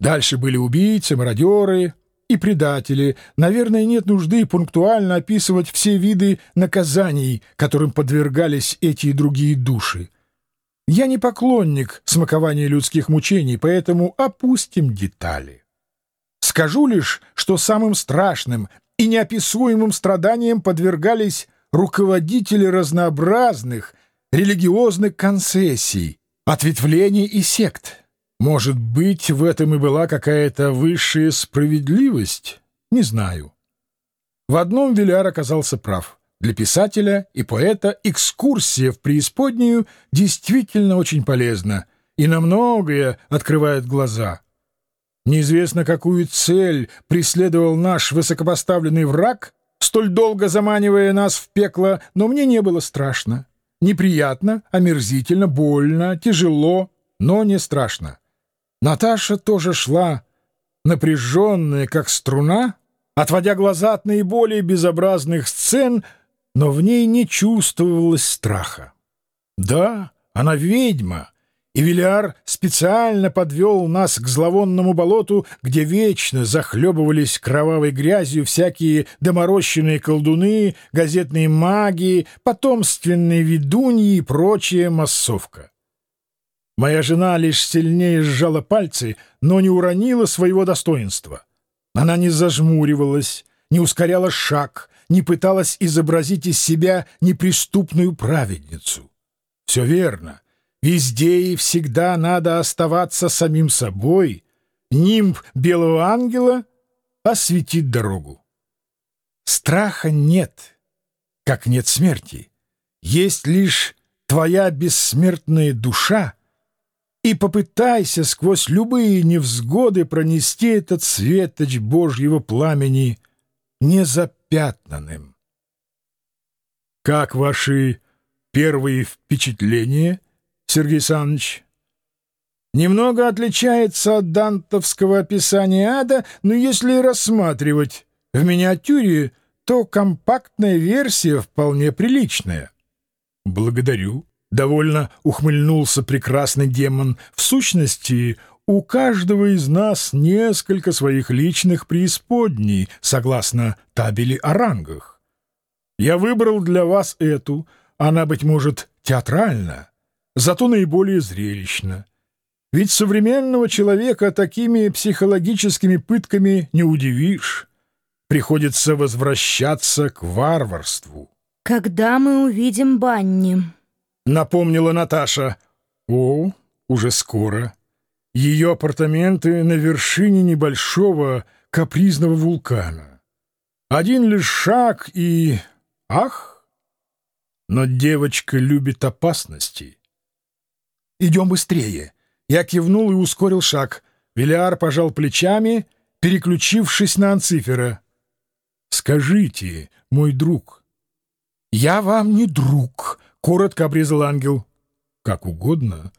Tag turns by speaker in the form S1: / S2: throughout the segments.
S1: Дальше были убийцы, мародеры и предатели. Наверное, нет нужды пунктуально описывать все виды наказаний, которым подвергались эти и другие души. Я не поклонник смакования людских мучений, поэтому опустим детали. Скажу лишь, что самым страшным и неописуемым страданиям подвергались руководители разнообразных религиозных концессий, ответвлений и сект. Может быть, в этом и была какая-то высшая справедливость? Не знаю. В одном Виляр оказался прав. Для писателя и поэта экскурсия в преисподнюю действительно очень полезна и на многое открывает глаза. Неизвестно, какую цель преследовал наш высокопоставленный враг, столь долго заманивая нас в пекло, но мне не было страшно. Неприятно, омерзительно, больно, тяжело, но не страшно. Наташа тоже шла, напряженная, как струна, отводя глаза от наиболее безобразных сцен, но в ней не чувствовалось страха. Да, она ведьма, и Виляр специально подвел нас к зловонному болоту, где вечно захлебывались кровавой грязью всякие доморощенные колдуны, газетные маги, потомственные ведуньи и прочая массовка. Моя жена лишь сильнее сжала пальцы, но не уронила своего достоинства. Она не зажмуривалась, не ускоряла шаг, не пыталась изобразить из себя неприступную праведницу. Все верно — Везде и всегда надо оставаться самим собой. Нимб белого ангела осветит дорогу. Страха нет, как нет смерти. Есть лишь твоя бессмертная душа, и попытайся сквозь любые невзгоды пронести этот светоч Божьего пламени незапятнанным. Как ваши первые впечатления — Сергей Александрович. Немного отличается от дантовского описания ада, но если рассматривать в миниатюре, то компактная версия вполне приличная. Благодарю. Довольно ухмыльнулся прекрасный демон. В сущности, у каждого из нас несколько своих личных преисподней, согласно табели о рангах. Я выбрал для вас эту, она, быть может, театральна, зато наиболее зрелищно. Ведь современного человека такими психологическими пытками не удивишь. Приходится возвращаться к варварству.
S2: «Когда мы увидим Банни?»
S1: — напомнила Наташа. «О, уже скоро. Ее апартаменты на вершине небольшого капризного вулкана. Один лишь шаг и... Ах! Но девочка любит опасности». «Идем быстрее!» Я кивнул и ускорил шаг. Велиар пожал плечами, переключившись на Анцифера. «Скажите, мой друг». «Я вам не друг», — коротко обрезал ангел. «Как угодно.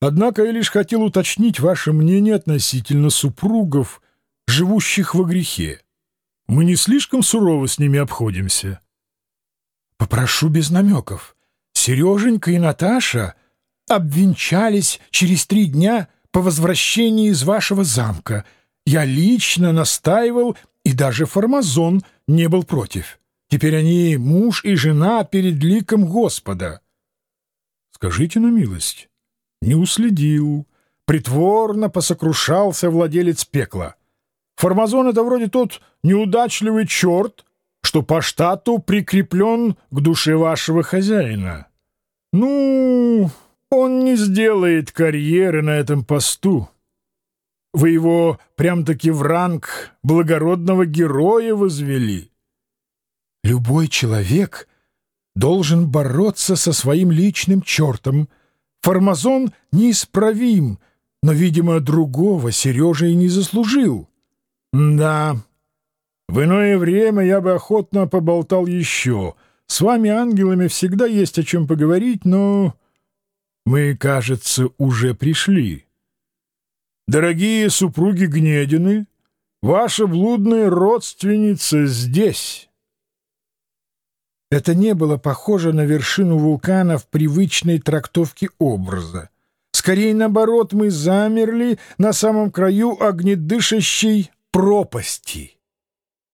S1: Однако я лишь хотел уточнить ваше мнение относительно супругов, живущих во грехе. Мы не слишком сурово с ними обходимся». «Попрошу без намеков. Сереженька и Наташа обвенчались через три дня по возвращении из вашего замка. Я лично настаивал, и даже Формазон не был против. Теперь они муж и жена перед ликом Господа. Скажите на милость, не уследил. Притворно посокрушался владелец пекла. Формазон — это вроде тот неудачливый черт, что по штату прикреплен к душе вашего хозяина. Ну, он не сделает карьеры на этом посту. Вы его прям-таки в ранг благородного героя возвели. Любой человек должен бороться со своим личным чертом. Формазон неисправим, но, видимо, другого Сережа и не заслужил. Да, в иное время я бы охотно поболтал еще. С вами, ангелами, всегда есть о чем поговорить, но... Мы, кажется, уже пришли. Дорогие супруги Гнедины, ваша блудная родственница здесь. Это не было похоже на вершину вулкана в привычной трактовке образа. Скорее, наоборот, мы замерли на самом краю огнедышащей пропасти.